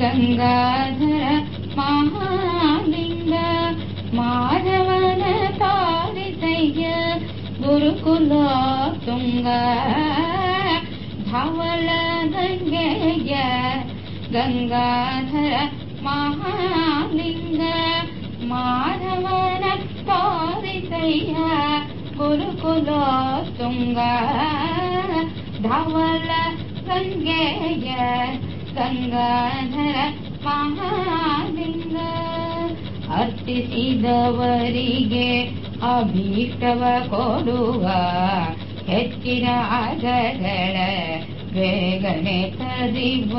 गङ्गाधर महालिङ्ग माधवन तारितय्य गुरुकुल तुङ्ग धवल गङ्गेय गङ्गाधर महालिङ्ग माधवन तारितय्य गुरुकुल तुङ्ग धवल ಗಂಗೆಯ ಗಂಗಾಧರ ಮಹಾಲಿಂಗ. ಅರ್ಪಿಸಿದವರಿಗೆ ಅಭೀಷ್ಟವ ಕೊಡುವ ಹೆಚ್ಚಿನ ಅಗಗಳ ಬೇಗನೆ ತರಿವ.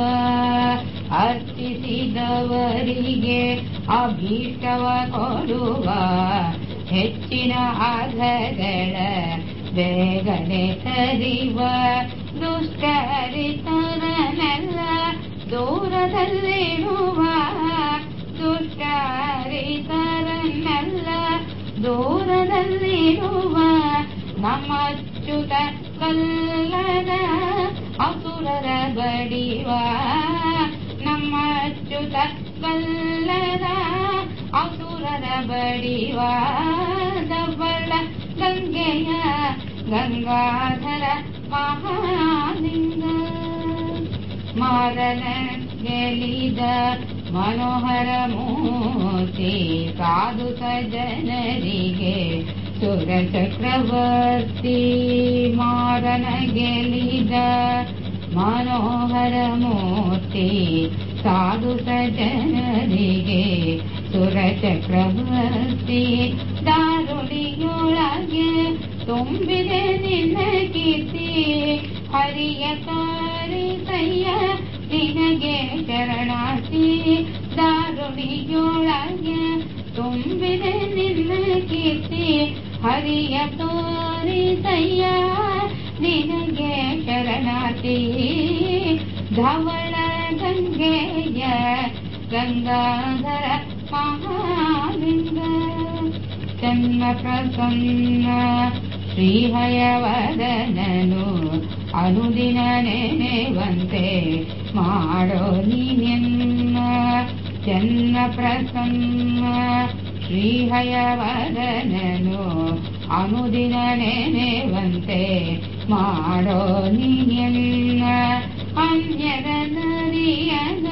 ಅರ್ಪಿಸಿದವರಿಗೆ ಅಭೀಷ್ಟವ ಕೊಡುವ ಹೆಚ್ಚಿನ ಅಗಗಳ ಬೇಗನೆ ಸರಿವ ದುಷ್ಕರಿತನನೆಲ್ಲ ದೂರದಲ್ಲಿರುವ ದುಷ್ಕರಿತರನ್ನೆಲ್ಲ ದೂರದಲ್ಲಿರುವ ನಮಚ್ಚುತ ಕಲ್ಲನ ಅಸುರರ ಬಡಿವ ನಮ್ಮಚ್ಚುತ ಕಲ್ಲನ ಅಸುರರ ಬಡಿವಾ. ಗಂಗಾಧರ ಮಹಾಲಿಂಗ ಮಾರನ ಗೆಲಿದ ಮನೋಹರ ಮೂರ್ತಿ ಸಾಧು ಸಜ್ಜನರಿಗೆ ಸುರ ಚಕ್ರವರ್ತಿ ಮಾರನ ಗೆಲಿದ ಮನೋಹರ ಮೂರ್ತಿ ಸಾಧು ಸಜ್ಜನರಿಗೆ ಸುರ ಚಕ್ರವರ್ತಿ ದಾರುಣಿಯೊಳಗೆ ತುಂಬಿದೆ ನಿನ್ನ ಕೀರ್ತಿ ಹರಿಯ ಕಾರಿತಯ್ಯ ನಿನಗೆ ಶರಣಾರ್ಥಿ ದಾರುಣಿಯೊಳಗೆ ತುಂಬಿದೆ ನಿನ್ನ ಕೀರ್ತಿ ಹರಿಯ ತೋರಿತಯ್ಯ ನಿನಗೆ ಶರಣಾರ್ಥಿ ಧವಳ ಗಂಗೆಯ ಗಂಗಾಧರ ಮಹಾಲಿಂಗ ಚನ್ನ ಪ್ರಸನ್ನ ಶ್ರೀಹಯವದನನು ಅನುದಿನ ನೆನೆವಂತೆ ಮಾಡೋ ನೀನೆನ್ನ ಚನ್ನ ಪ್ರಸನ್ನ ಶ್ರೀಹಯವದನನು ಅನುದಿನ ನೆನೆವಂತೆ ಮಾಡೋ ನೀನೆನ್ನ ಅನ್ಯರ ನರಿಯನ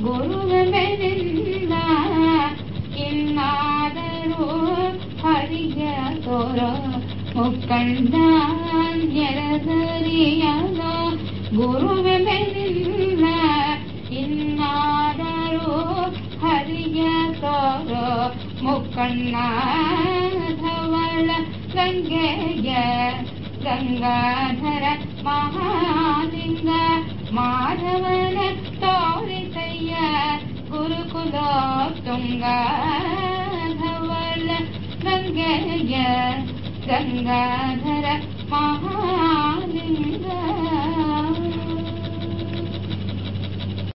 ಗುರುವೆನಿಲ್ಲ ಇನ್ನಾದರೂ ಹರಿಯ ತೋರ ಮುಕ್ಕಂಡಾನ್ಯರದರಿಯನ ಗುರುವೆನಿಲ್ಲ ಇನ್ನಾದರೂ ಹರಿಯ ತೋರ ಮುಕ್ಕಣ್ಣ ಧವಳ ಗಂಗೆಯ ಗಂಗಾಧರ ಮಹಾಲಿಂಗ ಮಾಧವನ ತೋರಿತಯ್ಯ ಗುರುಕುಲ ತುಂಗ ಧವಳ ಗಂಗೆಯ ಗಂಗಾಧರ ಮಹಾಲಿಂಗ